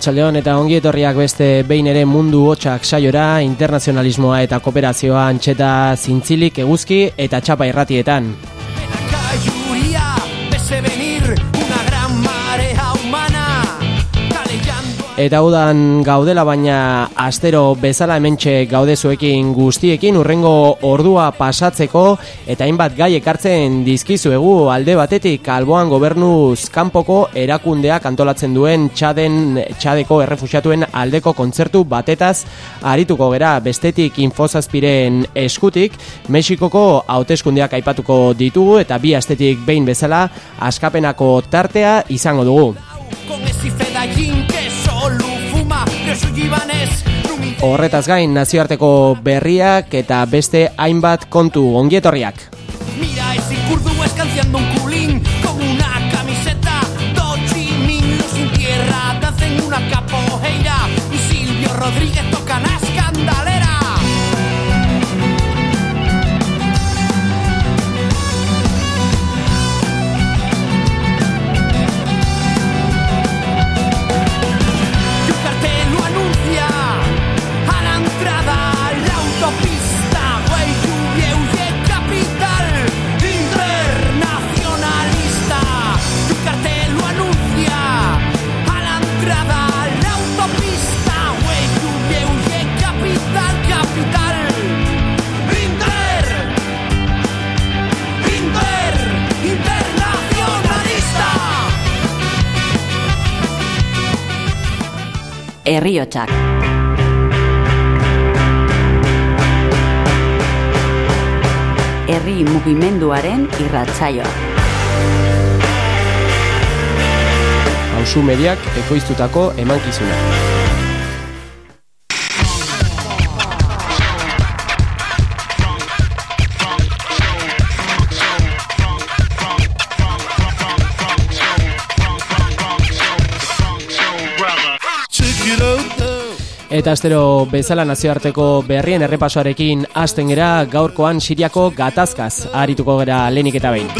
Arratxaldeon eta ongi etorriak beste behin ere mundu hotxak saiora, internazionalismoa eta kooperazioa antxeta zintzilik eguzki eta txapa irratietan. Eta udan gaudela baina astero bezala hementxe gaudezuekin guztiekin. Urrengo ordua pasatzeko eta hainbat gai ekartzen dizkizuegu. Alde batetik alboan gobernuz kanpoko erakundeak antolatzen duen txaden txadeko errefusiatuen aldeko kontzertu batetaz arituko gera. Bestetik infozazpiren eskutik Mexikoko hauteskundeak aipatuko ditugu eta bi astetik behin bezala askapenako tartea izango dugu. Horretaz gain nazioarteko berriak eta beste hainbat kontu ongietorriak. Mira ese herriotsak. Herri mugimenduaren irratsaioa. Ausu mediak ekoiztutako emankizuna. Eta astero bezala nazioarteko berrien errepasoarekin hasten gera gaurkoan Siriako gatazkaz arituko gera lenik eta behin.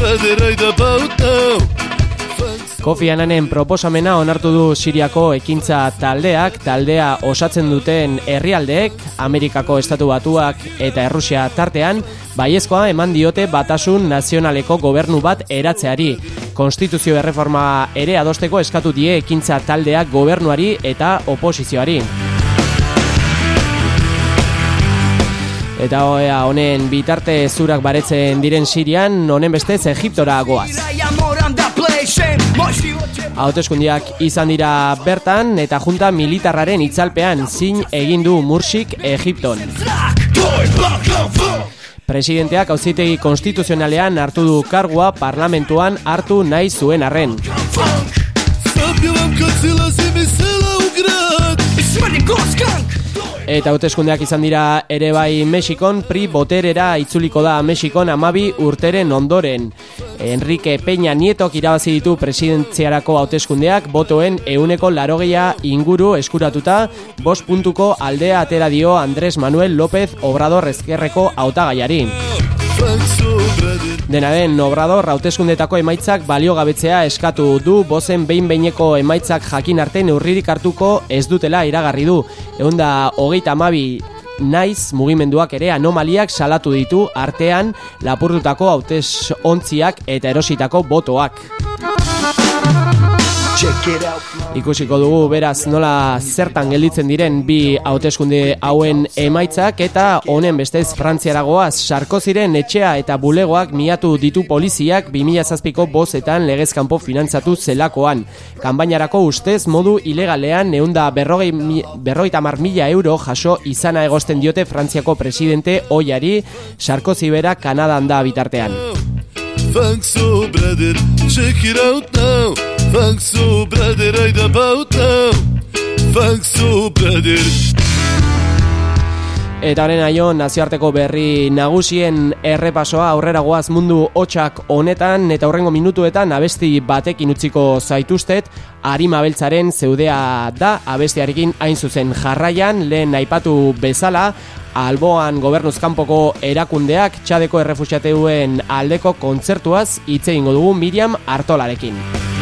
Kofi Ananen proposamena onartu du Siriako ekintza taldeak, taldea osatzen duten herrialdeek, Amerikako estatu batuak eta Errusia tartean, baiezkoa eman diote batasun nazionaleko gobernu bat eratzeari. Konstituzio erreforma ere adosteko eskatu die ekintza taldeak gobernuari eta oposizioari. Eta oea honen bitarte zurak baretzen diren Sirian, honen bestez Egiptora goaz. Hauteskundiak izan dira bertan eta junta militarraren itzalpean zin egindu Mursik Egipton. Presidenteak auzitegi konstituzionalean hartu du kargua parlamentuan hartu nahi zuen arren. Eta hauteskundeak izan dira ere bai Mexikon, pri boterera itzuliko da Mexikon amabi urteren ondoren. Enrique Peña Nietok irabazi ditu presidentziarako hauteskundeak, botoen euneko larogeia inguru eskuratuta, bost puntuko aldea atera dio Andrés Manuel López Obrador Ezkerreko hautagaiari. Dena den, Obrador hauteskundetako emaitzak baliogabetzea eskatu du bozen behin behineko emaitzak jakin arte neurririk hartuko ez dutela iragarri du. Eunda hogeita amabi naiz mugimenduak ere anomaliak salatu ditu artean lapurtutako hautes ontziak eta erositako botoak. Ikusiko dugu beraz nola zertan gelditzen diren bi hauteskunde hauen emaitzak eta honen bestez Frantziaragoaz sarko ziren etxea eta bulegoak miatu ditu poliziak 2007ko bozetan legezkanpo finantzatu zelakoan. Kanbainarako ustez modu ilegalean neunda berrogei, berrogeita mar mila euro jaso izana egosten diote Frantziako presidente oiari Sarkozy bera Kanadan da bitartean. Thanks so brother, check it out now. Thanks so brother, right about now. Thanks so brother. Eta horren aio, nazioarteko berri nagusien errepasoa aurrera goaz mundu hotxak honetan eta horrengo minutuetan abesti batekin utziko zaituztet harima beltzaren zeudea da abestiarekin hain zuzen jarraian lehen aipatu bezala alboan gobernuzkanpoko erakundeak txadeko errefusiateuen aldeko kontzertuaz hitze ingo dugu Miriam Artolarekin.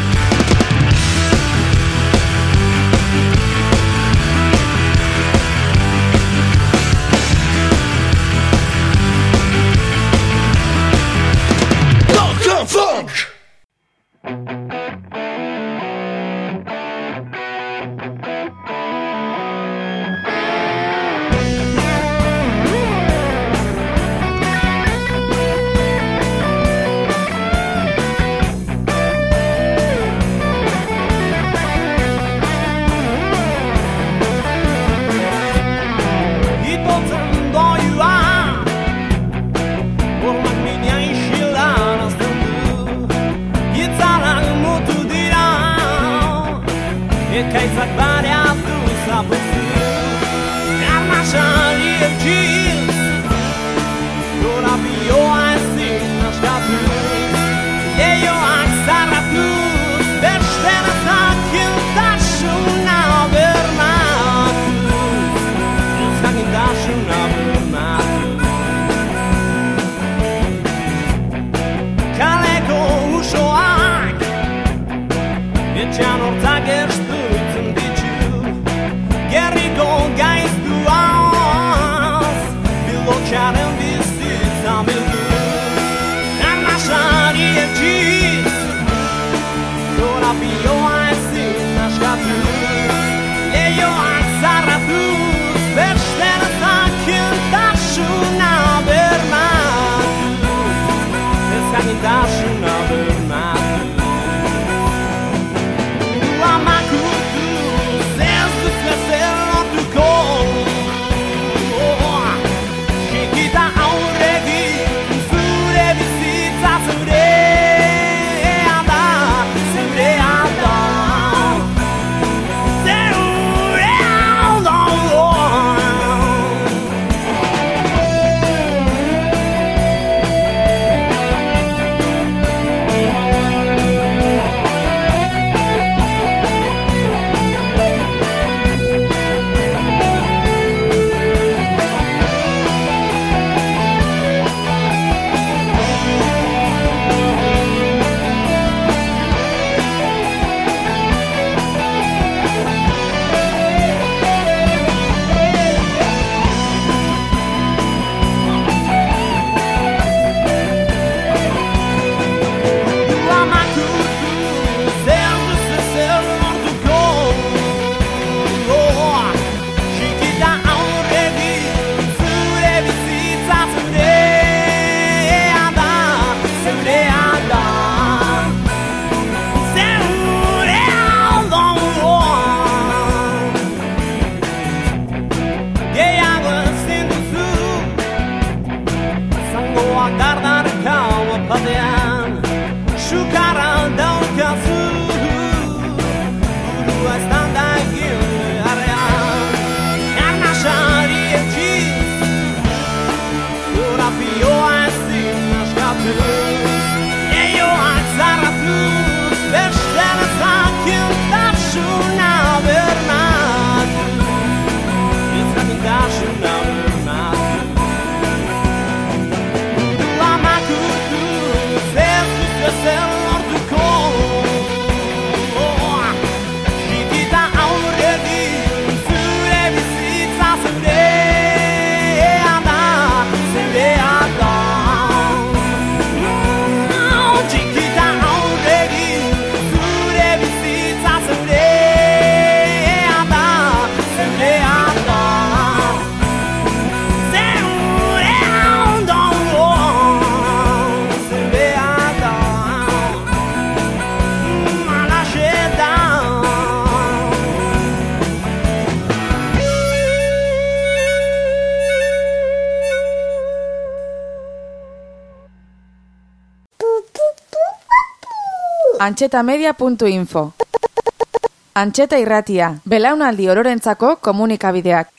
Antxetamedia.info Antxeta irratia, belaunaldi ororentzako komunikabideak.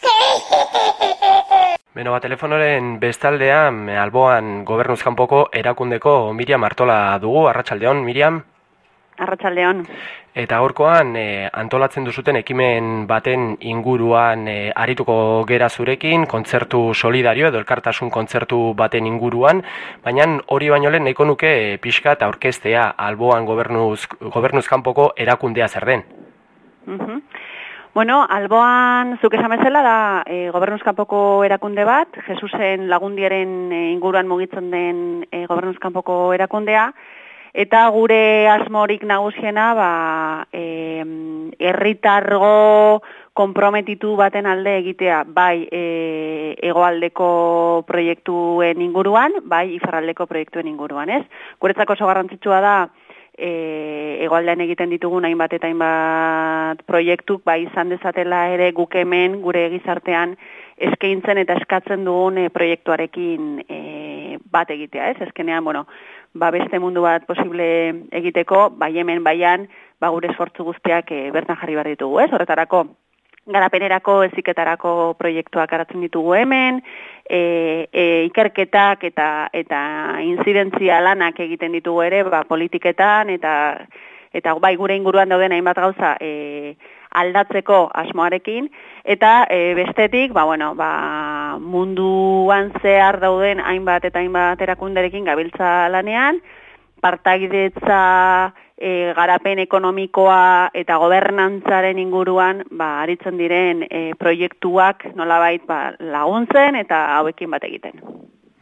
Beno, ba, telefonoren bestaldean, alboan gobernuzkanpoko erakundeko Miriam Artola dugu, arratsaldeon Miriam. Arratxaldeon. Eta horkoan e, antolatzen duzuten ekimen baten inguruan e, arituko gera zurekin, kontzertu solidario edo elkartasun kontzertu baten inguruan, baina hori baino lehen nahiko nuke e, pixka eta orkestea alboan gobernuz, gobernuzkanpoko erakundea zer den. Uh Bueno, alboan zuk esan bezala da e, gobernuzkanpoko erakunde bat, Jesusen lagundiaren inguruan mugitzen den e, gobernuzkanpoko erakundea, Eta gure asmorik nagusiena, ba, e, erritargo komprometitu baten alde egitea, bai e, egoaldeko proiektuen inguruan, bai ifarraldeko proiektuen inguruan, ez? Guretzako oso garrantzitsua da, e, egoaldean egiten ditugun hainbat eta hainbat proiektuk, bai izan dezatela ere guk hemen, gure gizartean, eskaintzen eta eskatzen dugun e, proiektuarekin e, bat egitea, ez? Ezkenean, bueno, ba beste mundu bat posible egiteko, bai hemen baian, ba gure esfortzu guztiak e, bertan jarri behar ditugu, ez? Horretarako, garapenerako, eziketarako proiektuak aratzen ditugu hemen, e, e, ikerketak eta eta inzidentzia lanak egiten ditugu ere, ba, politiketan, eta eta bai gure inguruan dauden hainbat gauza e, aldatzeko asmoarekin, eta e, bestetik, ba, bueno, ba, munduan zehar dauden hainbat eta hainbat erakunderekin gabiltza lanean, partagidetza e, garapen ekonomikoa eta gobernantzaren inguruan ba, aritzen diren e, proiektuak nolabait ba, laguntzen eta hauekin bat egiten.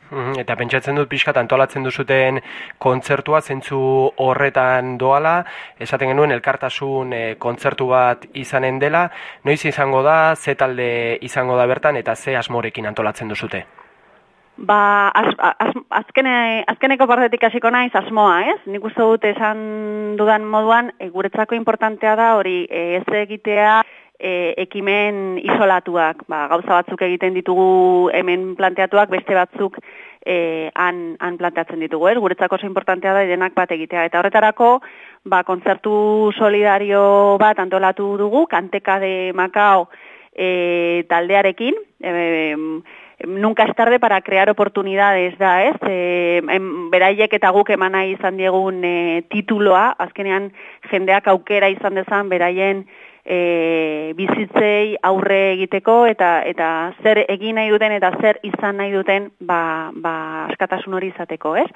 Mhm, eta pentsatzen dut pixka antolatzen duzuten kontzertua zentzu horretan doala, esaten genuen elkartasun e, kontzertu bat izanen dela, noiz izango da, ze talde izango da bertan eta ze asmorekin antolatzen duzute? Ba, az, az, azkene, azkeneko partetik hasiko naiz asmoa, ez? Nik uste dut esan dudan moduan, e, guretzako importantea da hori e, ez egitea e, ekimen isolatuak, ba, gauza batzuk egiten ditugu hemen planteatuak, beste batzuk e, han, han planteatzen ditugu, er? guretzako oso importantea da denak bat egitea. Eta horretarako, ba, kontzertu solidario bat antolatu dugu, kanteka de Macao e, taldearekin, e, nunca es tarde para crear oportunidades da, ez? E, beraiek eta guk emana izan diegun e, tituloa, azkenean jendeak aukera izan dezan beraien e, bizitzei aurre egiteko eta eta zer egin nahi duten eta zer izan nahi duten ba, ba askatasun hori izateko, ez?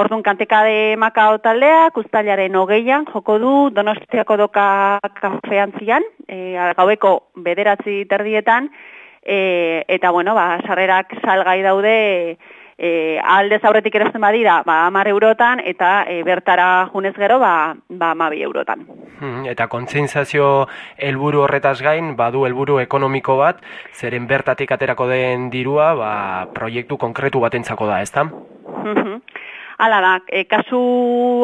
Orduan kanteka de Makao taldea, kustalaren hogeian, joko du Donostiako doka kafean zian, e, gaueko bederatzi terdietan, e, eta bueno, ba, sarrerak salgai daude, e, alde zaurretik erosten badira, ba, amar eurotan, eta e, bertara junez gero, ba, ba amabi eurotan. Hmm, eta kontzintzazio helburu horretaz gain, badu helburu ekonomiko bat, zeren bertatik aterako den dirua, ba, proiektu konkretu batentzako da, ezta? Mhm. Hala da, e, kasu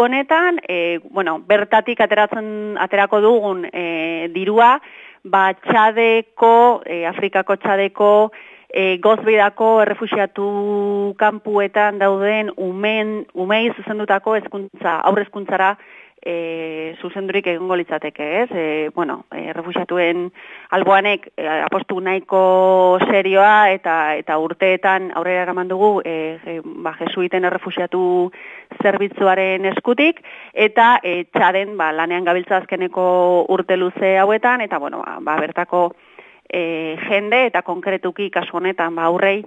honetan, e, bueno, bertatik ateratzen aterako dugun e, dirua, ba, txadeko, e, Afrikako txadeko, e, gozbidako errefusiatu kanpuetan dauden umen, umei zuzendutako ezkuntza, aurrezkuntzara e, zuzendurik egongo litzateke, ez? E, bueno, e, errefusiatuen alboanek e, apostu nahiko serioa eta eta urteetan aurrera eraman dugu e, e, ba, jesuiten errefusiatu zerbitzuaren eskutik eta e, txaden ba, lanean gabiltza azkeneko urte luze hauetan eta bueno, ba, ba bertako e, jende eta konkretuki kasu honetan ba aurrei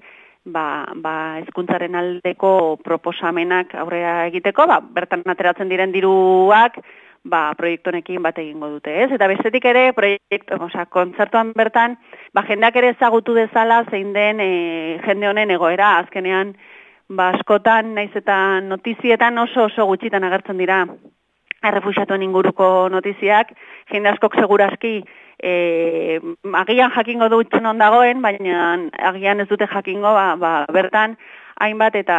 ba, ba ezkuntzaren aldeko proposamenak aurrera egiteko, ba, bertan ateratzen diren diruak ba, proiektonekin bat egingo dute, ez? Eta bestetik ere, proiektu, oza, kontzertuan bertan, ba, jendeak ere ezagutu dezala zein den e, jende honen egoera, azkenean, ba, askotan, naiz eta notizietan oso oso gutxitan agertzen dira errefusiatuen inguruko notiziak, jende askok seguraski, e, agian jakingo dut non dagoen, baina agian ez dute jakingo, ba, ba, bertan, hainbat eta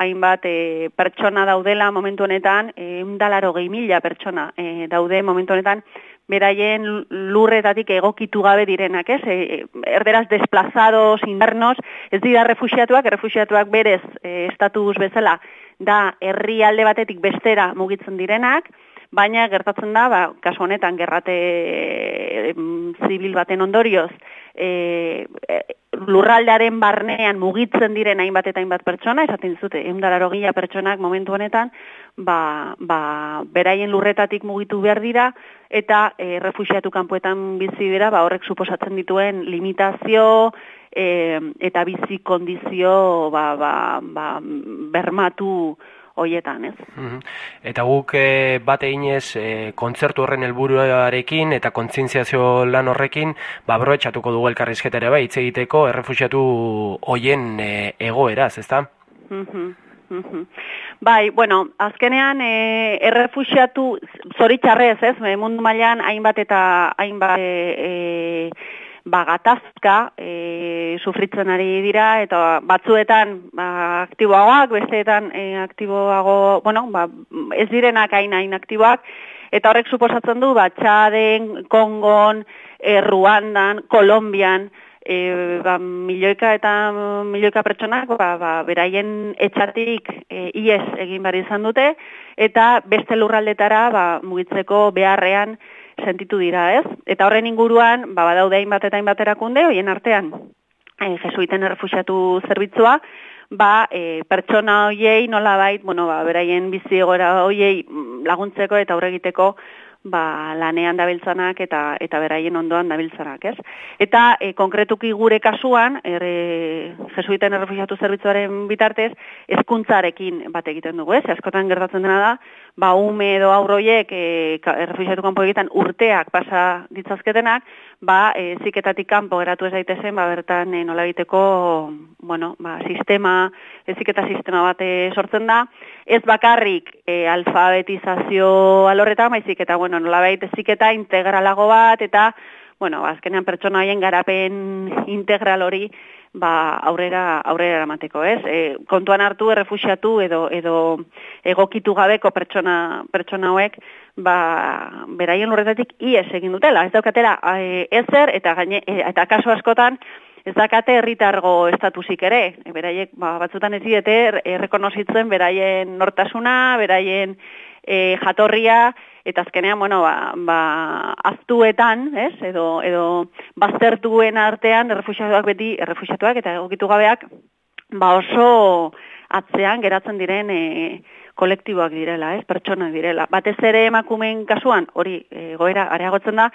hainbat e, pertsona daudela momentu honetan, e, undalaro gehi mila pertsona e, daude momentu honetan, beraien lurretatik egokitu gabe direnak, ez? E, erderaz desplazados, indarnos, ez dira refusiatuak, refusiatuak berez e, estatus bezala, da herri alde batetik bestera mugitzen direnak, baina gertatzen da, ba, kasu honetan gerrate e, zibil baten ondorioz, e, e, lurraldearen barnean mugitzen diren hainbat eta hainbat pertsona, esaten dizute, eundararo gila pertsonak momentu honetan, ba, ba, beraien lurretatik mugitu behar dira, eta e, refusiatu kanpoetan bizi dira, ba, horrek suposatzen dituen limitazio, e, eta bizi kondizio ba, ba, ba, bermatu hoietan, ez? Mhm. Eta guk e, bat eginez e, kontzertu horren helburuarekin eta kontzientziazio lan horrekin, ba broetxatuko dugu elkarrizketa ere bai, hitz egiteko errefusiatu hoien e, egoeraz, ezta? Mhm, mhm. Bai, bueno, azkenean e, errefusiatu zoritxarrez, ez, mundu mailan hainbat eta hainbat e, ba, gatazka e, sufritzen ari dira, eta batzuetan ba, aktiboagoak, besteetan e, aktiboago, bueno, ba, ez direnak hain hain aktiboak, eta horrek suposatzen du, ba, Txaden, Kongon, e, Ruandan, Kolombian, e, ba, milioika eta milioika pertsonak ba, ba, beraien etxatik e, ies egin bari izan dute, eta beste lurraldetara ba, mugitzeko beharrean sentitu dira, ez? Eta horren inguruan, ba, badaude hainbat eta hainbat erakunde, hoien artean, e, jesuiten errefusiatu zerbitzua, ba, e, pertsona hoiei nola bait, bueno, ba, beraien bizi egora hoiei mm, laguntzeko eta aurregiteko ba, lanean dabiltzanak eta eta beraien ondoan dabiltzanak, ez? Eta e, konkretuki gure kasuan, er, jesuiten errefusiatu zerbitzuaren bitartez, hezkuntzarekin bat egiten dugu, ez? Askotan gertatzen dena da, ba, ume edo aurroiek e, errefusiatu kanpo egiten urteak pasa ditzazketenak, ba, e, ziketatik kanpo geratu ez daitezen, ba, bertan e, nola egiteko, bueno, ba, sistema, eziketa sistema bat sortzen da, ez bakarrik e, alfabetizazio alorretan, baizik eta, bueno, nola baita eziketa integralago bat, eta, bueno, azkenean pertsona haien garapen integral hori, ba, aurrera aurrera eramateko, ez? E, kontuan hartu errefuxiatu edo edo egokitu gabeko pertsona pertsona hauek ba, beraien horretatik ies egin dutela. Ez daukatera e, ezer eta gaine, e, eta kaso askotan ez dakate herritargo estatusik ere. E, beraiek ba, batzutan ez diete errekonozitzen beraien nortasuna, beraien e, jatorria eta azkenean bueno ba, ba aztuetan, ez? Edo edo baztertuen artean errefuxiatuak beti errefuxiatuak eta egokitu gabeak ba oso atzean geratzen diren e, kolektiboak direla, ez, pertsonak direla. Batez ere emakumeen kasuan, hori e, goera areagotzen da,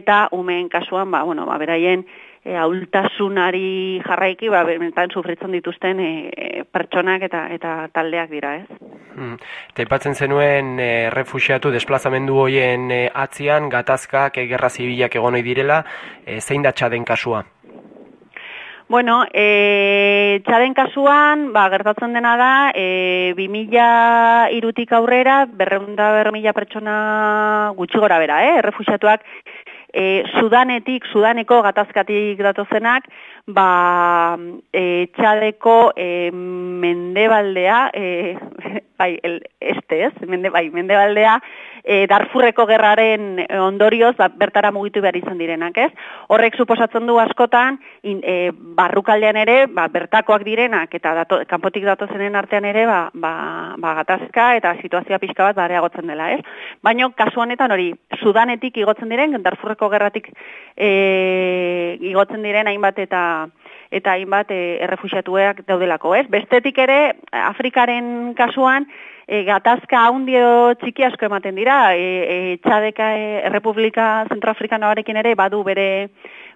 eta umeen kasuan, ba, bueno, ba, beraien e, aultasunari jarraiki, ba, benetan sufritzen dituzten e, pertsonak eta eta taldeak dira, ez. Hmm. Taipatzen zenuen e, refusiatu desplazamendu hoien e, atzian, gatazkak, e, gerra zibilak egon direla, e, zein da txaden kasua? Bueno, e, txaden kasuan, ba, gertatzen dena da, e, 2000 irutik aurrera, berreunda bermila pertsona gutxi gora bera, eh? refusiatuak, e, Sudanetik, Sudaneko gatazkatik datozenak, ba, e, txadeko e, mendebaldea, e, bai, el, este ez, mende, bai, mendebaldea, e, Darfurreko gerraren ondorioz ba, bertara mugitu behar izan direnak, ez? Horrek suposatzen du askotan, in, e, barrukaldean ere, ba, bertakoak direnak, eta dato, kanpotik datozenen artean ere, ba, ba, ba gatazka eta situazioa pixka bat bareagotzen dela, ez? Baina, kasu honetan hori, Sudanetik igotzen diren, Darfurreko gerratik e, igotzen diren hainbat eta eta hainbat e, errefusiatuak daudelako, ez? Bestetik ere, Afrikaren kasuan, e, gatazka handio txiki asko ematen dira, e, e, txadeka e, Republika Zentroafrikanoarekin ere badu bere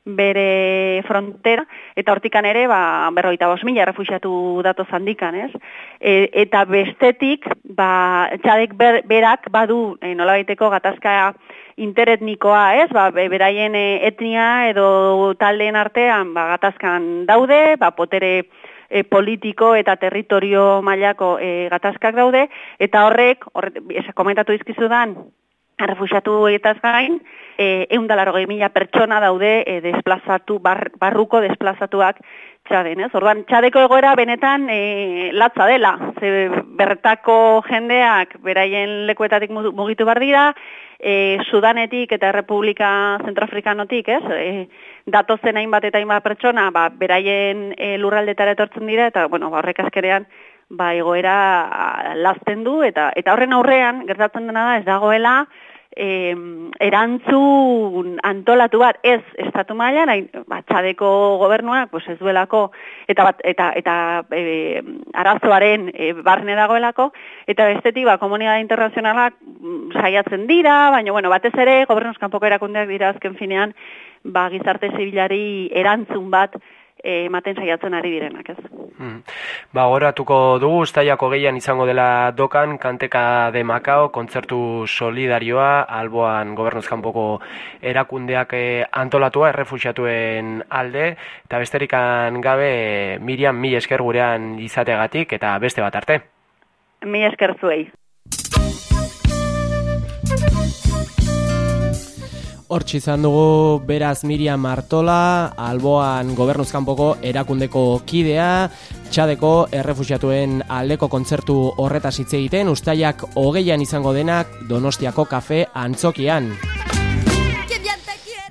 bere frontera, eta hortikan ere, ba, berroita bos mila refusiatu dato zandikan, ez? E, eta bestetik, ba, txadek berak badu e, nola baiteko gatazka interetnikoa, ez? Ba, beraien e, etnia edo taldeen artean ba, gatazkan daude, ba, potere e, politiko eta territorio mailako e, gatazkak daude, eta horrek, horrek, komentatu izkizudan, refusiatu etaz gain, e, eundalaro mila pertsona daude e, desplazatu, barruko desplazatuak txaden, ez? Orduan, txadeko egoera benetan e, latza dela, ze bertako jendeak beraien lekuetatik mugitu bar dira, e, Sudanetik eta Republika Zentroafrikanotik, ez? E, datozen hainbat eta hainbat pertsona, ba, beraien e, lurraldetara etortzen dira, eta, bueno, ba, horrek askerean, ba egoera lazten du eta eta horren aurrean gertatzen dena da ez dagoela e, erantzun antolatu bat ez estatu mailan batxadeko gobernuak pues ez duelako eta bat, eta eta e, arazoaren e, barne dagoelako eta bestetik ba komunitate internazionalak mm, saiatzen dira baina bueno batez ere gobernuz kanpoko erakundeak dira azken finean ba gizarte zibilari erantzun bat ematen saiatzen ari direnak, ez. Hmm. Ba, goratuko dugu, ustaiako gehian izango dela dokan, kanteka de Macao, kontzertu solidarioa, alboan gobernuzkanpoko erakundeak eh, antolatua, errefusiatuen alde, eta besterikan gabe, Miriam, mi esker gurean izateagatik, eta beste bat arte. Mi esker zuei. Hortz izan dugu beraz Miriam Martola, alboan gobernuzkanpoko erakundeko kidea, txadeko errefusiatuen aldeko kontzertu horretaz hitz egiten, ustaiak hogeian izango denak Donostiako kafe antzokian.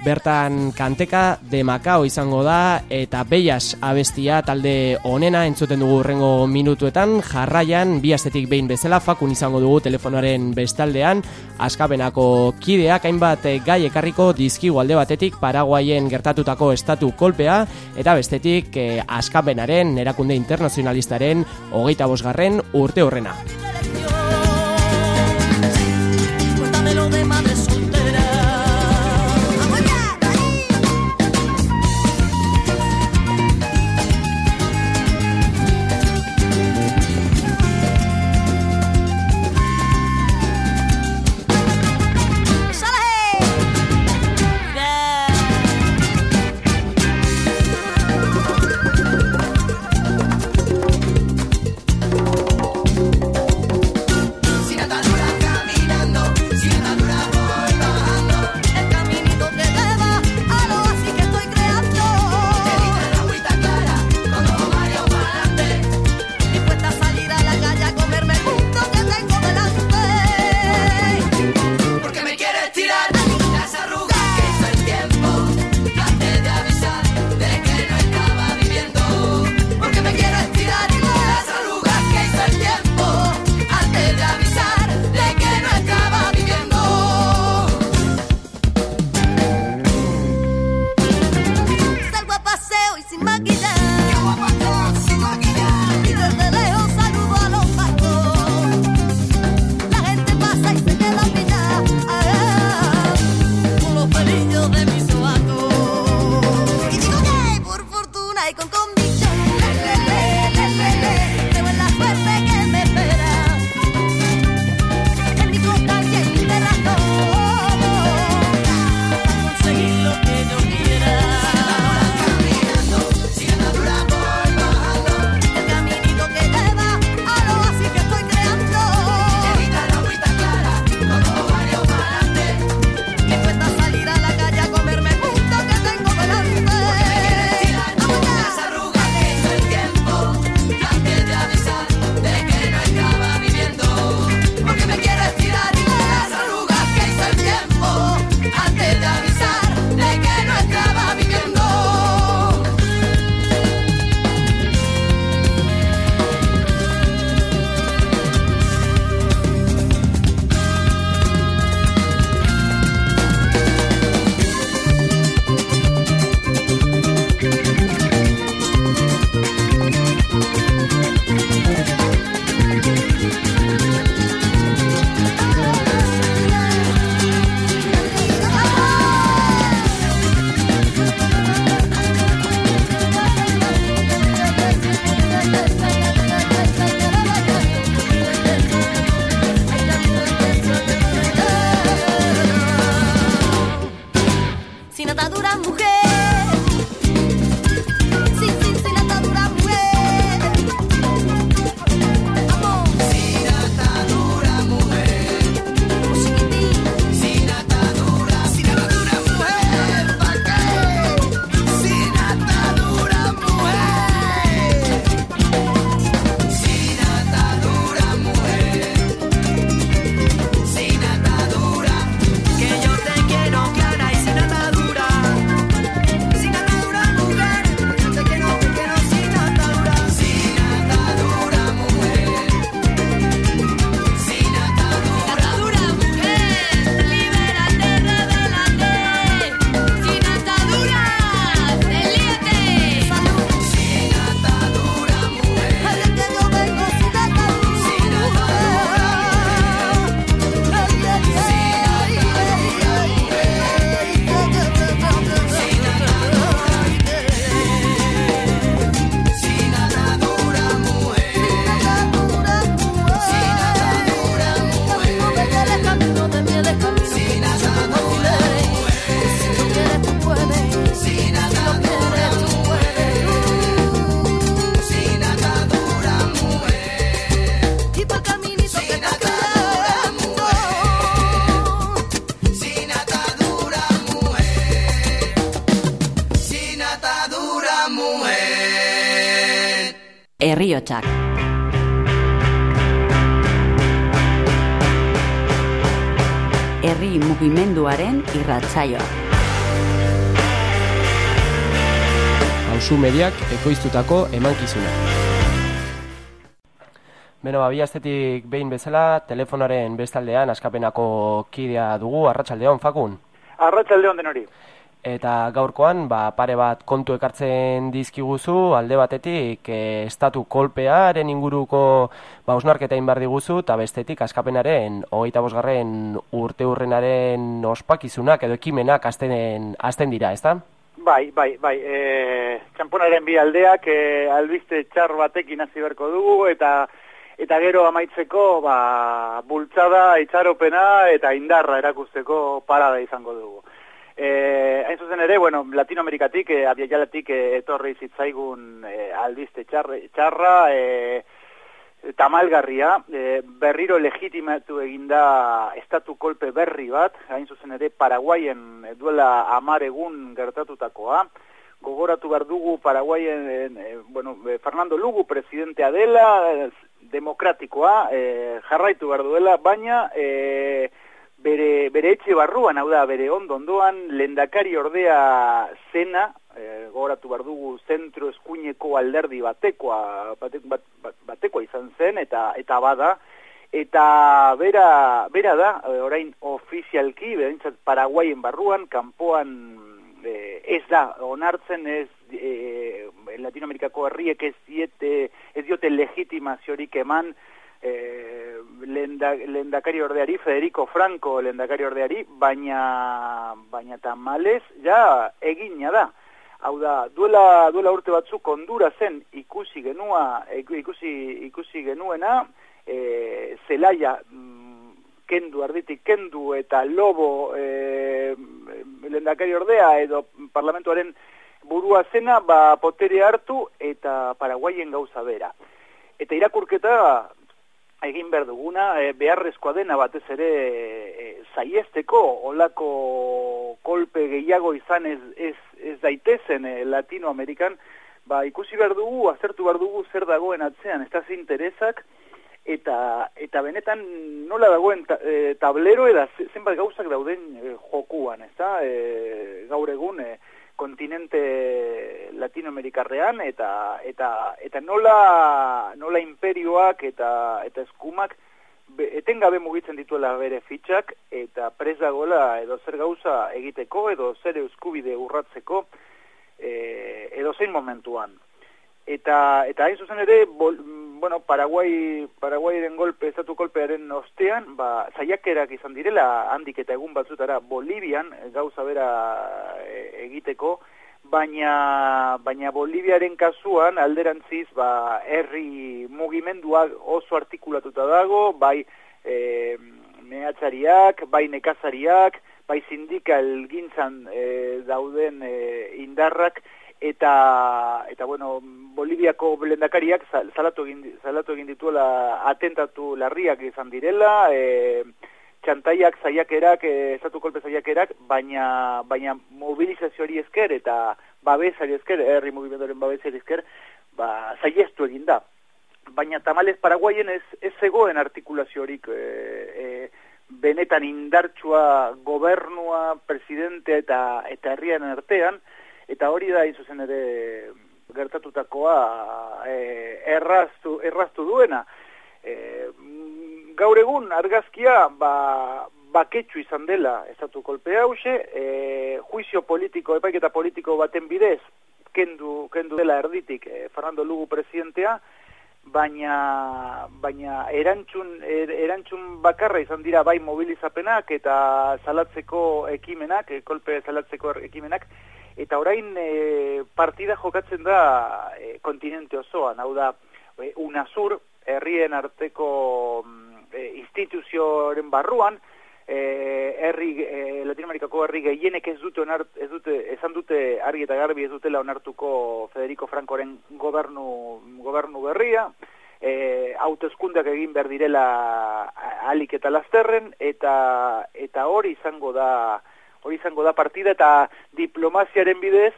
Bertan kanteka de Macao izango da eta Beias abestia talde onena entzuten dugu urrengo minutuetan jarraian bi astetik behin bezala fakun izango dugu telefonoaren bestaldean askabenako kideak hainbat gai ekarriko dizkigu alde batetik Paraguayen gertatutako estatu kolpea eta bestetik eh, askabenaren erakunde internazionalistaren hogeita bosgarren urte horrena. Herriotsak. Herri mugimenduaren irratsaioa. Hauzu mediak ekoiztutako emankizuna. Beno, ba, astetik behin bezala, telefonaren bestaldean askapenako kidea dugu, arratsaldeon fakun. Arratsaldeon den hori. Eta gaurkoan, ba, pare bat kontu ekartzen dizkiguzu, alde batetik e, estatu kolpearen inguruko ba, usnarketa inbar diguzu, eta bestetik askapenaren, hogeita bosgarren urte hurrenaren ospakizunak edo ekimenak azten, azten dira, ezta? Bai, bai, bai, e, txamponaren bi aldeak e, albiste txar batekin hasi berko dugu, eta eta gero amaitzeko ba, bultzada, itxaropena eta indarra erakusteko parada izango dugu. Eh, hain zuzen ere, bueno, Latinoamerikatik, eh, abiaialatik eh, etorri zitzaigun eh, aldizte txarra, eh, tamalgarria, eh, berriro legitimatu eginda estatu kolpe berri bat, hain zuzen ere, Paraguayen duela amar egun gertatutakoa, gogoratu behar dugu Paraguayen, eh, bueno, Fernando Lugu presidentea dela, demokratikoa, eh, jarraitu behar duela, baina... Eh, bere, bere etxe barruan, hau da, bere ondo ondoan, lendakari ordea zena, e, gogoratu bar dugu zentro eskuineko alderdi batekoa, batekoa izan zen, eta eta bada, eta bera, bera da, eh, orain ofizialki, berentzat Paraguayen barruan, kanpoan e, ez da, onartzen ez, e, Latinoamerikako herriek ez, diete, ez diote legitimaziorik eman, eh, lenda, lendakari ordeari, Federico Franco lendakari ordeari, baina, baina tamales ja egina da. Hau da, duela, duela urte batzuk ondura zen ikusi genua, ikusi, ikusi genuena, e, zelaia mm, kendu, arditik kendu eta lobo e, lendakari ordea edo parlamentuaren burua zena, ba, potere hartu eta paraguaien gauza bera. Eta irakurketa egin behar duguna, e, beharrezkoa dena batez ere e, zaiesteko, olako kolpe gehiago izan ez, ez, ez daitezen e, Latinoamerikan, ba, ikusi behar dugu, azertu behar dugu zer dagoen atzean, ez da interesak, eta, eta benetan nola dagoen ta, e, tablero eda zenbat gauzak dauden e, jokuan, ez da, e, gaur egun, e, kontinente latinoamerikarrean eta eta eta nola nola imperioak eta eta eskumak be, etengabe mugitzen dituela bere fitxak eta pres dagoela edo zer gauza egiteko edo zer eskubide urratzeko e, edo zein momentuan eta eta hain zuzen ere bol, bueno, Paraguai, Paraguairen golpe, estatu golpearen ostean, ba, zaiakerak izan direla, handik eta egun batzutara Bolivian, gauza bera e, egiteko, baina, baina Boliviaren kasuan, alderantziz, ba, herri mugimenduak oso artikulatuta dago, bai e, mehatxariak, bai nekazariak, bai sindikal gintzan e, dauden e, indarrak, eta eta bueno Boliviako blendakariak salatu egin salatu egin dituela atentatu larriak izan direla e, txantaiak zaiakerak e, estatu kolpe zaiakerak baina baina mobilizazio hori esker eta babesari esker herri mugimenduaren babesari esker ba saiestu egin da. Baina tamales paraguaien ez ez zegoen artikulazio horik e, e, benetan indartsua gobernua presidente eta eta herrian artean eta hori da izuzen ere gertatutakoa e, erraztu, erraztu duena. E, gaur egun argazkia ba, baketsu izan dela estatu kolpea hause, e, juizio politiko, epaiketa politiko baten bidez, kendu, kendu dela erditik e, Fernando Lugu presidentea, baina baina erantzun er, erantzun bakarra izan dira bai mobilizapenak eta salatzeko ekimenak, kolpe salatzeko ekimenak, eta orain e, partida jokatzen da e, kontinente osoan, hau da e, UNASUR, herrien arteko mm, e, instituzioaren barruan, e, herri, e, Latinoamerikako herri gehienek ez dute, onart, ez dute, esan dute argi eta garbi ez dutela onartuko Federico Francoren gobernu, gobernu berria, e, autoeskundak egin behar direla alik eta lasterren, eta, eta hori izango da hori izango da partida eta diplomaziaren bidez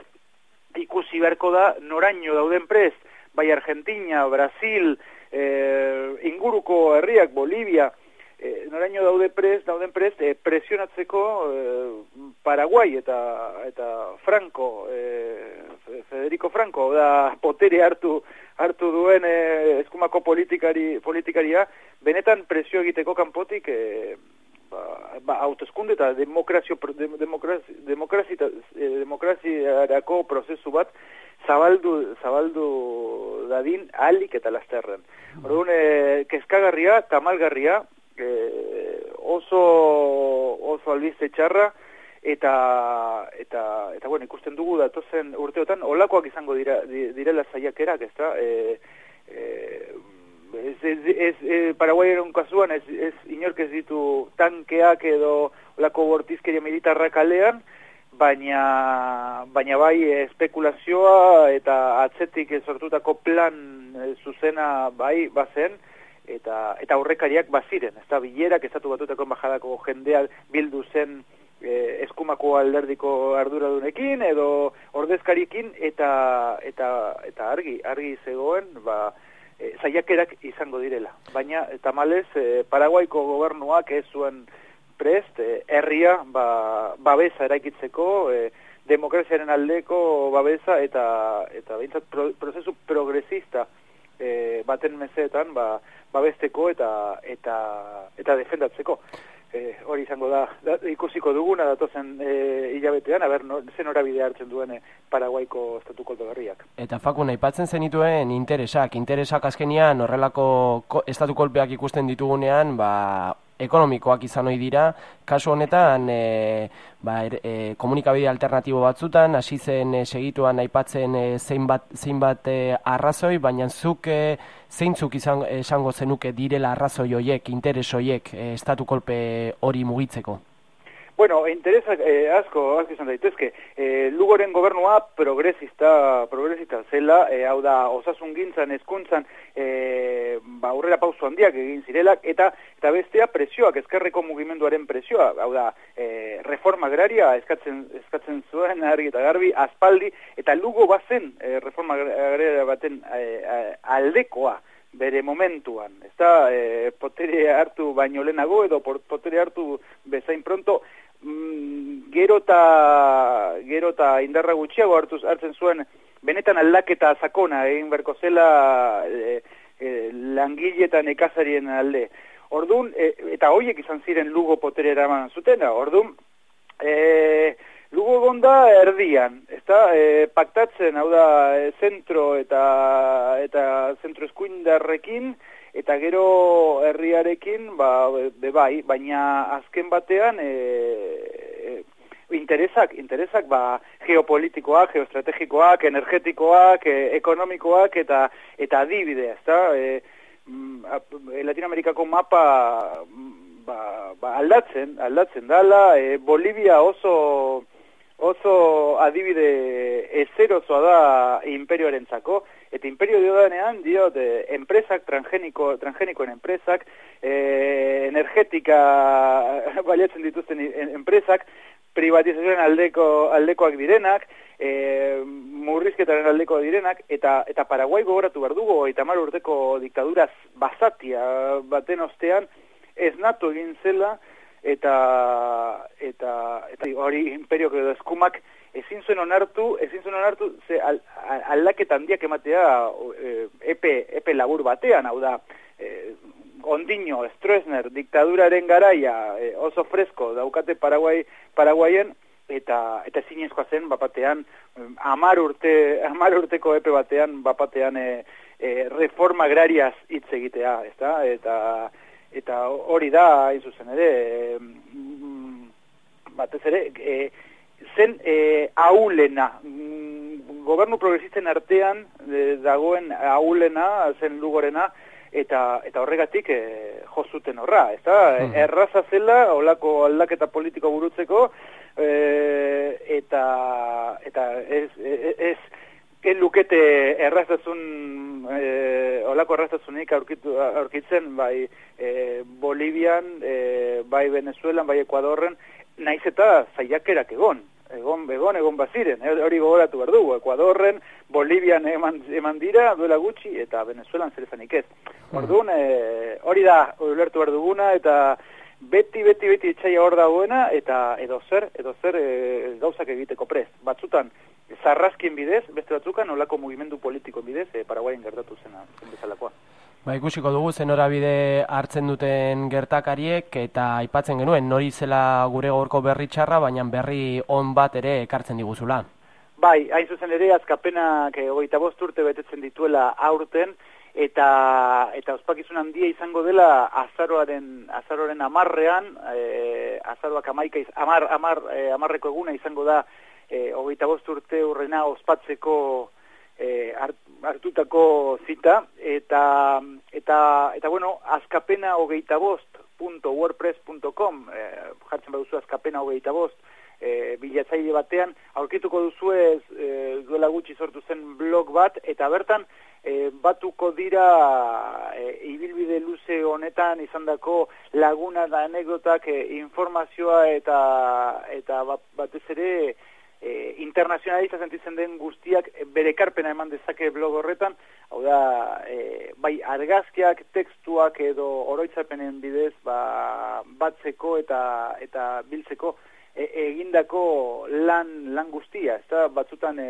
ikusi beharko da noraino dauden prez bai Argentina, Brasil, e, inguruko herriak, Bolivia, e, noraino daude prez, dauden prez, e, presionatzeko e, Paraguay eta eta Franco, e, Federico Franco, da potere hartu hartu duen e, eskumako politikari, politikaria, benetan presio egiteko kanpotik e, ba, autoskunde eta demokrazio, demokrazi, demokrazi, demokraziarako prozesu bat zabaldu, zabaldu dadin alik eta lasterren. Orduan, e, kezkagarria, tamalgarria, e, oso oso albiste txarra eta eta eta bueno ikusten dugu datozen urteotan olakoak izango dira direla saiakerak ezta e, e, ez, ez, ez, e, kasuan ez, ez inork ez ditu tankeak edo olako bortizkeria militarra kalean baina baina bai espekulazioa eta atzetik sortutako plan zuzena bai bazen eta eta aurrekariak baziren, ezta bilerak estatu batutako embajadako jendea bildu zen e, eskumako alderdiko arduradunekin edo ordezkariekin eta eta eta argi argi zegoen ba e, zaiakerak izango direla. Baina tamalez e, Paraguaiko gobernuak ez zuen prest herria ba, babesa eraikitzeko e, demokraziaren aldeko babesa eta eta beintzat prozesu progresista e, baten mesetan ba, babesteko eta eta eta defendatzeko. E, izango da, ikusiko duguna datozen e, hilabetean, aber no, zen horabide hartzen duen e, Paraguaiko estatu koldo berriak. Eta fakun, aipatzen zenituen interesak, interesak azkenian horrelako estatu kolpeak ikusten ditugunean, ba, ekonomikoak izan ohi dira, kasu honetan e, ba, er, e, komunikabide alternatibo batzutan, hasi zen e, segituan aipatzen e, zeinbat, zeinbat e, arrazoi, baina zuk e, zeintzuk izan, esango zenuke direla arrazoi hoiek, interes hoiek, e, estatu kolpe hori mugitzeko? Bueno, interesa eh, asko, asko izan daitezke, eh, Lugoren gobernua progresista, progresista zela, eh, hau da, osasun gintzan, eskuntzan, eh, ba, aurrera pauzu handiak egin zirelak, eta eta bestea presioak, eskerreko mugimenduaren presioa, hau da, eh, reforma agraria eskatzen, eskatzen zuen, argi eta garbi, aspaldi, eta Lugo bazen eh, reforma agraria baten eh, aldekoa, bere momentuan, ez da, eh, potere hartu baino lehenago, edo potere hartu bezain pronto, mm, gero eta gero eta indarra gutxiago hartuz hartzen zuen benetan aldaketa sakona egin berko zela e, e, langiletan ekazarien alde. Ordun e, eta hoiek izan ziren lugo potere eraman zutena. Ordun e, lugo gonda erdian, ezta? E, paktatzen, hau da, zentro eta eta zentro eskuindarrekin, eta gero herriarekin ba, be bai, baina azken batean e, e, interesak, interesak ba, geopolitikoak, geoestrategikoak, energetikoak, e, ekonomikoak eta eta adibide, ezta? E, mm, Latinoamerikako mapa ba, ba, aldatzen, aldatzen dala, e, Bolivia oso oso adibide ezerozoa da imperioarentzako eta imperio diodanean diot eh, enpresak transgeniko transgenikoen enpresak eh, energetika baliatzen dituzten enpresak privatizazioen aldeko aldekoak direnak eh, murrizketaren aldeko direnak eta eta Paraguay gogoratu berdugo eta mar urteko diktaduraz basatia baten ostean ez nato egin zela eta eta eta hori imperio edo eskumak ezin zuen onartu, ezin zuen onartu ze al, aldaketa handiak ematea e, epe, epe labur batean, hau da, e, ondino, Stroessner, diktaduraren garaia e, oso fresko daukate Paraguay, Paraguayen, eta eta zinezkoa zen bapatean hamar urte hamar urteko epe batean bapatean e, e, reforma agrariaz hitz egitea, ezta? Eta eta hori da hain zuzen ere e, batez ere e, zen e, aulena mm, gobernu progresisten artean e, dagoen aulena zen lugorena eta eta horregatik e, jo zuten horra ezta mm. erraza zela olako aldaketa politiko burutzeko e, eta eta ez, ez, ez ez lukete erraztasun e, olako erraztasunik aurkitu, aurkitzen bai e, Bolivian, e, bai Venezuelan, bai Ekuadorren, naiz eta zaiakerak egon. Egon, egon, egon baziren, eh, hori gogoratu behar dugu, Ekuadorren, Bolivian eman, eman dira, duela gutxi, eta Venezuelan zer ez. Hmm. Orduan, e, hori da, ulertu behar duguna, eta beti, beti, beti etxaia hor dagoena, eta edo zer, edo zer e, gauzak egiteko prest. Batzutan, zarrazkien bidez, beste batzukan, olako mugimendu politiko bidez, e, Paraguain gertatu zena, zen bezalakoa. Ba, ikusiko dugu zen horabide hartzen duten gertakariek eta aipatzen genuen nori zela gure gorko berri txarra, baina berri on bat ere ekartzen diguzula. Bai, hain zuzen ere, azkapenak hogeita bost urte betetzen dituela aurten, eta eta ospakizun handia izango dela azaroaren azaroaren amarrean, e, azaroak amaika, amar, amar, e, amarreko eguna izango da e, hogeita bost urte urrena ospatzeko e, hartutako zita eta eta eta bueno azkapena hogeita bost wordpress.com e, jartzen baduzu azkapena hogeita bost e, bilatzaile batean aurkituko duzu ez e, duela gutxi sortu zen blog bat eta bertan e, batuko dira e, ibilbide luze honetan izandako laguna da anekdotak e, informazioa eta eta batez ere e, internazionalista sentitzen den guztiak e, bere karpena eman dezake blog horretan, hau da, e, bai argazkiak, tekstuak edo oroitzapenen bidez ba, batzeko eta eta biltzeko e, egindako lan, lan guztia, ez da, batzutan e,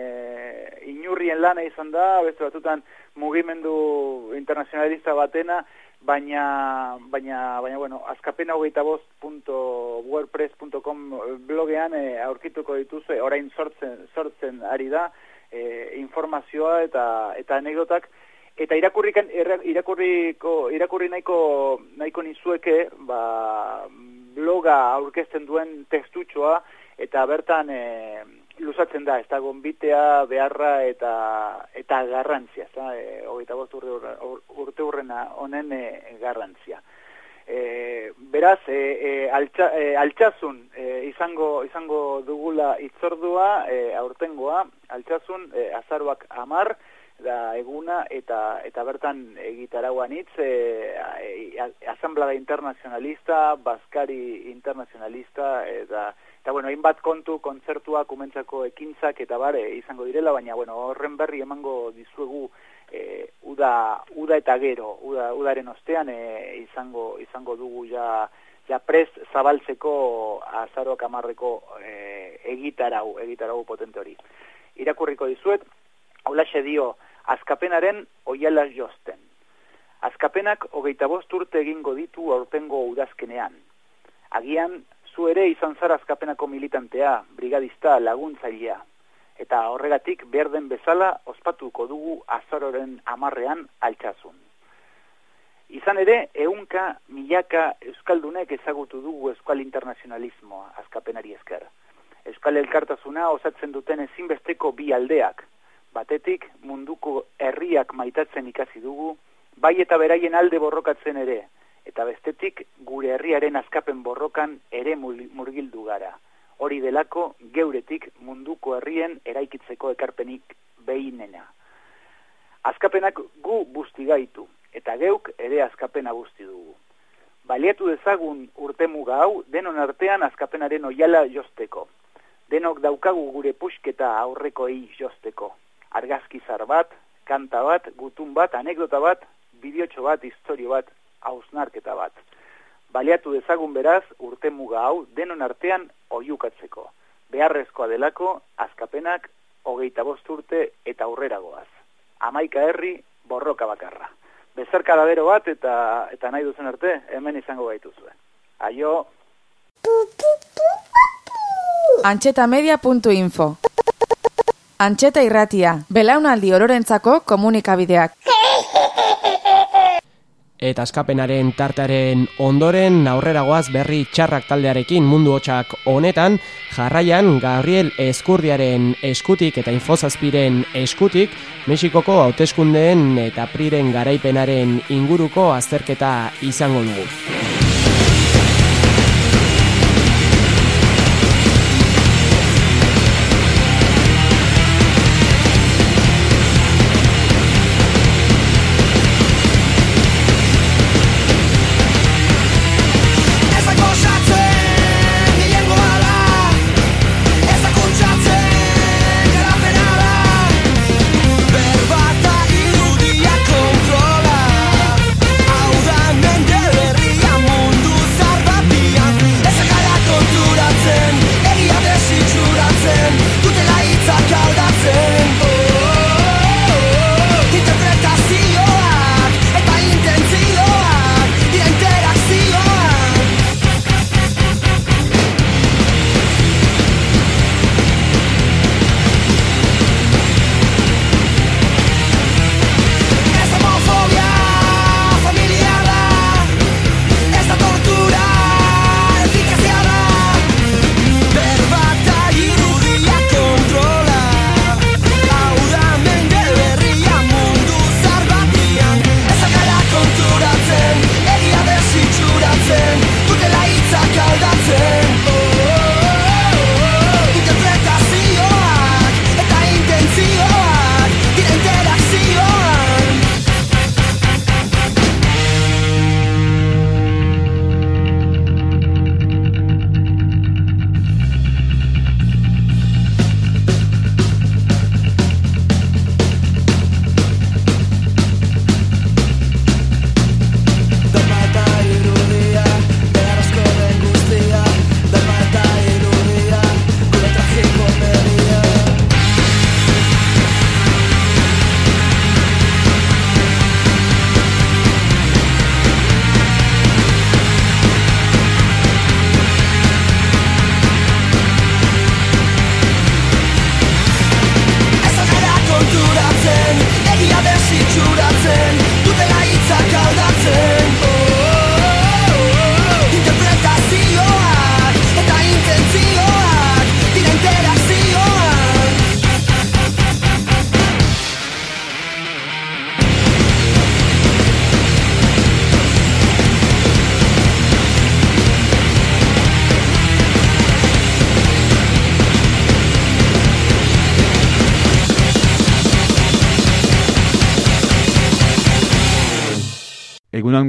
inurrien lana izan da, beste batzutan mugimendu internazionalista batena, baina, baina, baina, bueno, azkapena hogeita wordpress.com blogean e, aurkituko dituzu, orain sortzen, sortzen ari da, e, informazioa eta, eta anekdotak, eta irakurrikan, irakurriko, irakurri nahiko, nahiko nizueke, ba, bloga aurkezten duen tekstutxoa, eta bertan, e, luzatzen da, ez da gonbitea, beharra eta eta garrantzia, ez da, e, hogeita bost urte, urte urrena honen e, garrantzia. E, beraz, e, e, altxa, e, altxazun e, izango, izango dugula itzordua, e, aurtengoa, altxazun, e, azaruak amar, da eguna eta eta bertan egitarauan hitz e, asamblea internazionalista, baskari internazionalista eta Eta, bueno, hainbat kontu, kontzertuak, umentzako ekintzak eta bare izango direla, baina, bueno, horren berri emango dizuegu e, uda, uda eta gero, uda, udaren ostean e, izango, izango dugu ja, ja prest zabaltzeko azaroak amarreko e, egitarau, egitarau potente hori. Irakurriko dizuet, haulaxe dio, azkapenaren oiala josten. Azkapenak hogeita bost urte egingo ditu aurtengo udazkenean. Agian zu ere izan zara azkapenako militantea, brigadista, laguntzailea. Eta horregatik berden bezala ospatuko dugu azaroren amarrean altxazun. Izan ere, eunka milaka euskaldunek ezagutu dugu eskual internazionalismoa azkapenari esker. Euskal elkartasuna osatzen duten ezinbesteko bi aldeak. Batetik munduko herriak maitatzen ikasi dugu, bai eta beraien alde borrokatzen ere, eta bestetik gure herriaren azkapen borrokan ere murgildu gara. Hori delako geuretik munduko herrien eraikitzeko ekarpenik behinena. Azkapenak gu busti gaitu, eta geuk ere azkapena busti dugu. Baliatu dezagun urtemuga hau denon artean azkapenaren oiala josteko. Denok daukagu gure pusketa aurreko ei josteko. Argazkizar bat, kanta bat, gutun bat, anekdota bat, bideotxo bat, historio bat, hausnarketa bat. Baliatu dezagun beraz urte muga hau denon artean oiukatzeko. Beharrezkoa delako azkapenak hogeita bost urte eta aurrera goaz. Amaika herri borroka bakarra. Bezarka bero bat eta eta nahi duzen arte hemen izango gaitu zuen. Aio! Antxetamedia.info Antxeta irratia, belaunaldi ororentzako komunikabideak. Eta askapenaren tartaren ondoren aurreragoaz berri txarrak taldearekin mundu hotxak honetan, jarraian Gabriel Eskurdiaren eskutik eta infozazpiren eskutik, Mexikoko hauteskundeen eta priren garaipenaren inguruko azterketa izango dugu.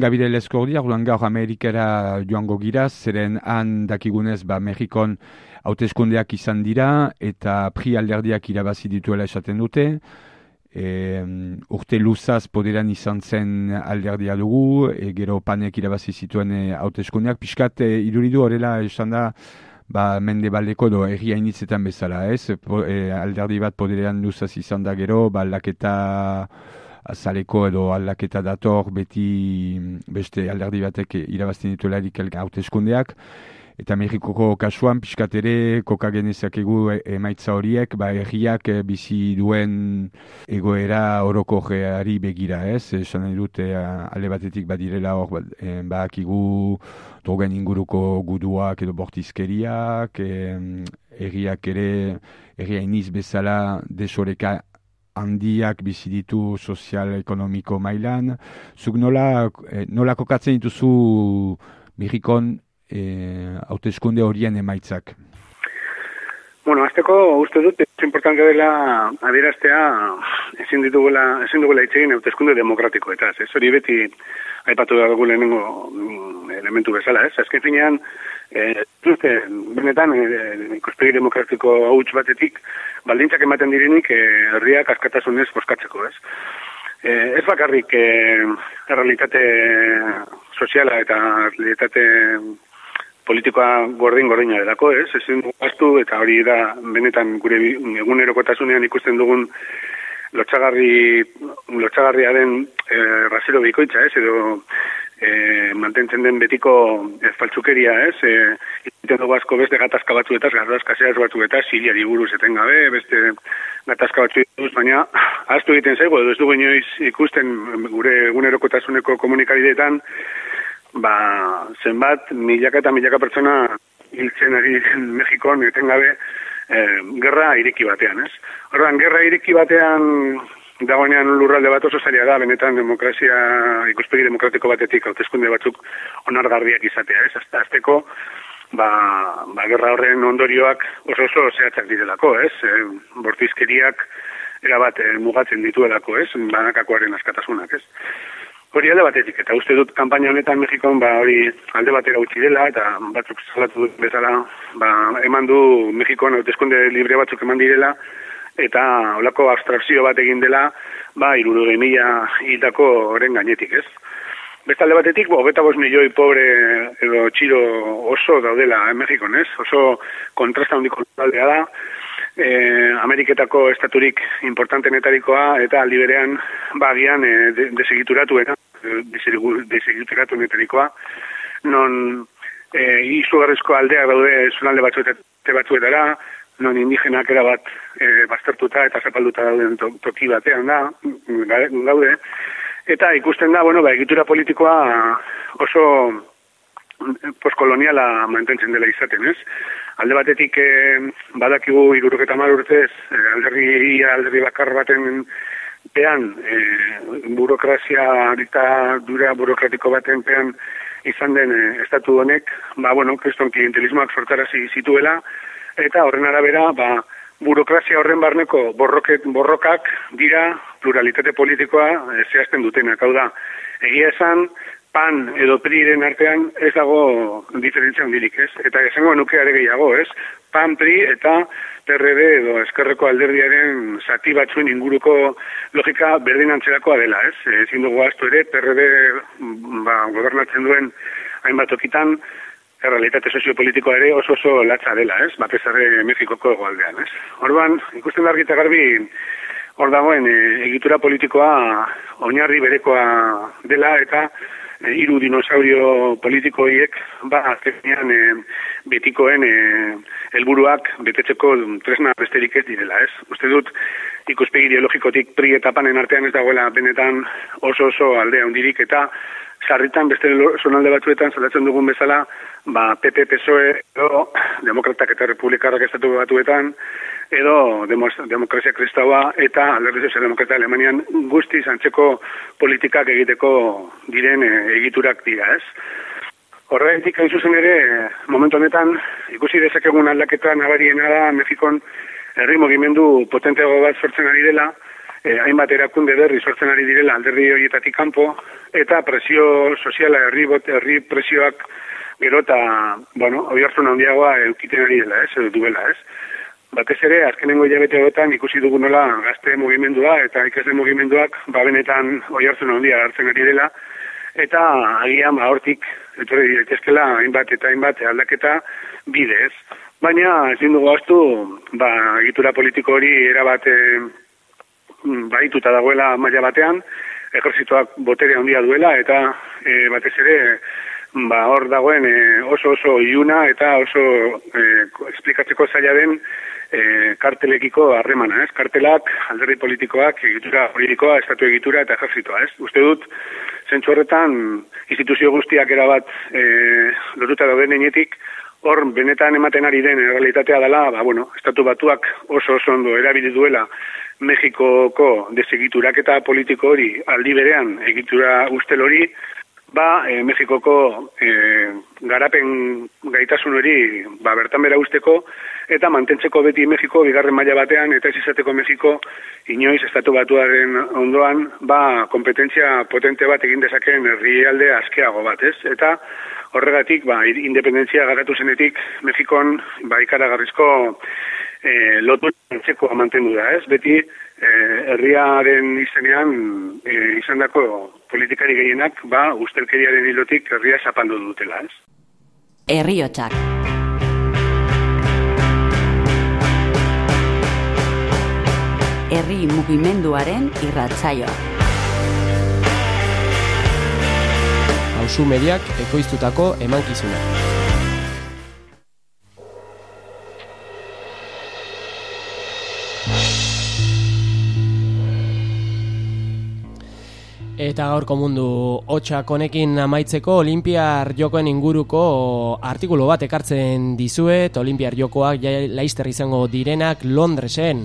Egunon Gabire Leskordi, arduan gaur Amerikara joango gira, zeren han dakigunez ba Mexikon hauteskundeak izan dira eta pri alderdiak irabazi dituela esaten dute. E, urte luzaz poderan izan zen alderdia dugu, e, gero panek irabazi zituen e, hauteskundeak. Piskat, e, iduridu horrela esan da, ba, mende baldeko edo erria initzetan bezala, ez? E, alderdi bat poderean luzaz izan da gero, ba, laketa azaleko edo aldaketa dator beti beste alderdi batek irabazten dituela erik hauteskundeak. Eta Mexikoko kasuan, pixkat ere, koka genezakegu e, emaitza horiek, ba, erriak e, bizi duen egoera oroko geari begira, ez? Esan nahi dute, alde batetik badirela hor, ba, e, drogen inguruko guduak edo bortizkeriak, erriak ere, erria iniz bezala desoreka handiak bizi ditu sozial-ekonomiko mailan. Zuk nola, nola kokatzen dituzu Mexikon e, hauteskunde horien emaitzak? Bueno, azteko uste dut, ez importante dela adieraztea ezin ditugula, ezin dugula itxegin hauteskunde demokratiko, eta ez hori beti aipatu da dugu lehenengo mm, elementu bezala, ez? Azken finean, e, benetan, e, demokratiko hauts batetik, baldintzak ematen direnik, e, herriak askatasunez boskatzeko, ez? E, ez bakarrik e, realitate soziala eta realitate politikoa gordin gordina delako, ez? Ezin gaztu eta hori da benetan gure egunerokotasunean ikusten dugun lotxagarri, lotxagarria den e, rasero bikoitza, ez? Edo e, mantentzen den betiko ez faltzukeria, ez? E, iten dugu asko beste gatazka batzuetaz, gatazka zehaz batzuetaz, siriari buruz eten gabe, beste gatazka batzuetaz, baina aztu egiten zaigu, edo ez dugu inoiz ikusten gure egunerokotasuneko komunikabideetan, ba, zenbat milaka eta milaka pertsona hiltzen ari Mexikon etengabe e, gerra ireki batean, ez? Horban, gerra ireki batean dagoenean lurralde bat oso zaila da, benetan demokrazia, ikuspegi demokratiko batetik, hautezkunde batzuk onargarriak izatea, ez? Azta, azteko, ba, ba, gerra horren ondorioak oso oso zehatzak direlako, ez? E, bortizkeriak erabat e, mugatzen dituelako, ez? Banakakoaren askatasunak, ez? Hori alde batetik, eta uste dut kanpaina honetan Mexikon ba, hori alde batera utzi dela, eta batzuk salatu dut bezala, ba, eman du Mexikon hauteskunde libre batzuk eman direla, eta olako abstrakzio bat egin dela, ba, iruro mila hitako horren gainetik, ez? Beste alde batetik, bo, beta milioi pobre edo txiro oso daudela en Mexikon, ez? Oso kontrasta hondiko aldea da, e, Ameriketako estaturik importantenetarikoa eta aldi berean bagian e, desegituratu eta desegituratu netarikoa non e, izugarrizko aldea daude zunalde batzuetara non indigenak erabat e, baztertuta eta zapalduta dauden toki batean da gaude eta ikusten da, bueno, ba, egitura politikoa oso postkoloniala mantentzen dela izaten, ez? Alde batetik eh, badakigu iruruketa urtez, eh, alderri, alderri bakar baten pean, eh, burokrazia eta dura burokratiko baten pean izan den eh, estatu honek, ba, bueno, kriston klientelismoak sortarazi zituela, eta horren arabera, ba, burokrazia horren barneko borroket, borrokak dira pluralitate politikoa eh, zehazten dutenak, hau da, egia esan, pan edo priren artean ez dago diferentzia handirik, ez? Eta esango nuke gehiago, ez? Pan pri eta PRD edo eskerreko alderdiaren zati batzuen inguruko logika berdin antzerakoa dela, ez? Ezin dugu astu ere, PRD ba, gobernatzen duen hainbat okitan, errealitate soziopolitikoa ere oso oso latza dela, ez? Batez ere Mexikoko egoaldean, ez? Orduan, ikusten dargi eta garbi, hor dagoen, e, egitura politikoa oinarri berekoa dela, eta hiru dinosaurio politiko hiek ba azkenean e, betikoen e, helburuak betetzeko tresna besterik ez direla, ez? Uste dut ikuspegi ideologikotik pri eta panen artean ez dagoela benetan oso oso aldea hundirik eta sarritan beste zonalde batzuetan salatzen dugun bezala, ba PP PSOE edo demokratak eta republikarrak estatu batuetan edo demokrazia kristaua eta alderdi sozial demokrata Alemanian guzti zantzeko politikak egiteko diren e, egiturak dira, ez? Horretik hain zuzen ere, momentu honetan, ikusi dezakegun aldaketan nabariena da Mexikon herri mugimendu potenteago bat sortzen ari dela, eh, hainbat erakunde berri sortzen ari direla alderdi horietatik kanpo, eta presio soziala herri, bot, herri presioak gero eta, bueno, hori hartzun handiagoa eukiten ari dela, ez, duela, ez. Batez ere, azkenengo hilabete horretan ikusi dugu nola gazte mugimendua eta ikasle mugimenduak ba benetan hori hartzun handia hartzen ari dela, eta agian ba hortik etorri daitezkela hainbat eta hainbat aldaketa bidez. Baina ezin dugu astu, ba egitura politiko hori erabat eh, baituta dagoela maila batean, ejerzituak botere handia duela eta e, batez ere ba hor dagoen e, oso oso iuna eta oso e, esplikatzeko zaila den e, kartelekiko harremana, ez? Kartelak, alderri politikoak, egitura politikoa, estatu egitura eta ejerzitoa, ez? Uste dut, zentsu horretan, instituzio guztiak erabat e, lotuta dauden enetik, hor benetan ematen ari den realitatea dela, ba, bueno, estatu batuak oso oso ondo erabili duela Mexikoko desegiturak eta politiko hori aldi berean egitura ustel hori, ba, e, Mexikoko e, garapen gaitasun hori ba, bertan bera usteko, eta mantentzeko beti Mexiko bigarren maila batean, eta ez izateko Mexiko inoiz estatu batuaren ondoan, ba, kompetentzia potente bat egin dezaken herrialde askeago bat, ez? Eta horregatik, ba, independentzia garatu zenetik, Mexikon, ba, ikaragarrizko e, lotu antzeko mantendu da, ez? Beti, e, herriaren izenean e, izan dako politikari gehienak, ba, ustelkeriaren hilotik herria zapandu dutela, ez? Herriotsak. Herri mugimenduaren irratsaioa. Hauzu mediak ekoiztutako emankizuna. Eta gaurko mundu hotxak honekin amaitzeko Olimpiar jokoen inguruko artikulu bat ekartzen dizuet Olimpiar jokoak laizter izango direnak Londresen.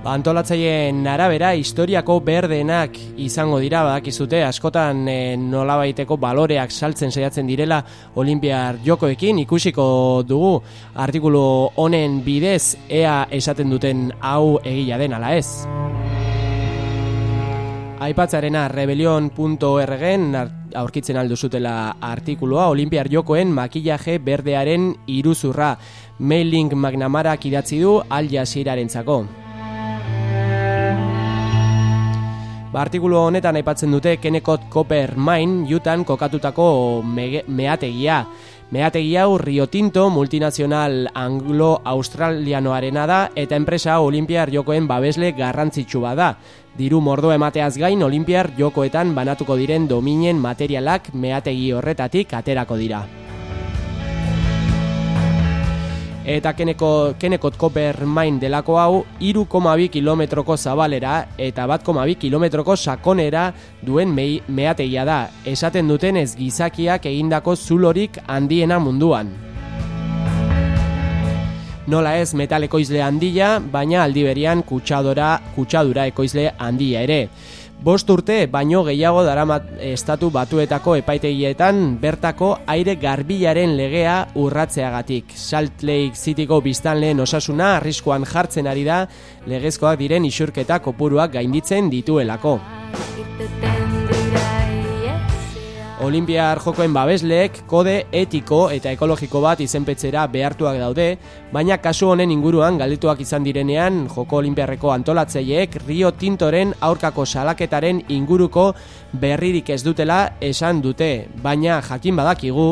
Ba, antolatzaileen arabera historiako berdenak izango dira bakizute askotan e, nolabaiteko baloreak saltzen saiatzen direla Olimpiar jokoekin ikusiko dugu artikulu honen bidez ea esaten duten hau egila den ala ez. Aipatzarena rebelion.orgen aurkitzen aldu zutela artikulua Olimpiar jokoen makillaje berdearen iruzurra mailing magnamarak idatzi du Al Jazeeraren zako. Ba, artikulu honetan aipatzen dute Kenekot Copper Mine jutan kokatutako meategia. Meategia hau Rio Tinto multinazional anglo-australianoarena da eta enpresa Olimpiar jokoen babesle garrantzitsua da. Diru mordo emateaz gain Olimpiar jokoetan banatuko diren dominen materialak meategi horretatik aterako dira. Eta keneko, kenekot koper main delako hau, iru kilometroko zabalera eta bat koma kilometroko sakonera duen meategia da. Esaten duten ez gizakiak egindako zulorik handiena munduan. Nola ez metal ekoizle handia, baina aldiberian kutsadora, kutsadura ekoizle handia ere. Bost urte, baino gehiago daramat estatu batuetako epaitegietan bertako aire garbilaren legea urratzeagatik. Salt Lake Cityko biztanleen osasuna arriskoan jartzen ari da legezkoak diren isurketa kopuruak gainditzen dituelako. Olimpiar jokoen babesleek kode etiko eta ekologiko bat izenpetzera behartuak daude, baina kasu honen inguruan galdituak izan direnean joko olimpiarreko antolatzeiek Rio Tintoren aurkako salaketaren inguruko berririk ez dutela esan dute, baina jakin badakigu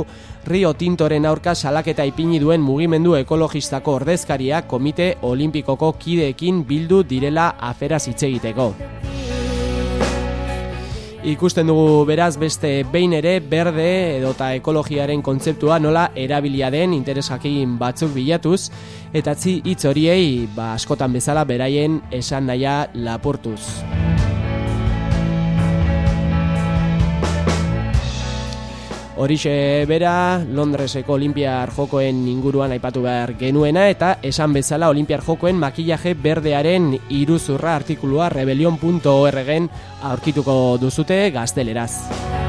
Rio Tintoren aurka salaketa ipini duen mugimendu ekologistako ordezkaria komite olimpikoko kideekin bildu direla afera zitzegiteko. Ikusten dugu beraz beste behin ere berde edota ekologiaren kontzeptua nola erabilia den interesakin batzuk bilatuz eta hitz horiei ba, askotan bezala beraien esan naia lapurtuz. Horixe bera, Londreseko Olimpiar Jokoen inguruan aipatu behar genuena eta esan bezala Olimpiar Jokoen makillaje berdearen iruzurra artikulua rebelion.orgen aurkituko duzute gazteleraz.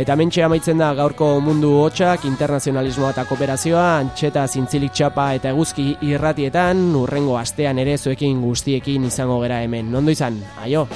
Eta mentxe amaitzen da gaurko mundu hotxak, internazionalismoa eta kooperazioa, antxeta zintzilik txapa eta eguzki irratietan, urrengo astean ere zuekin guztiekin izango gera hemen. Nondo izan, aio!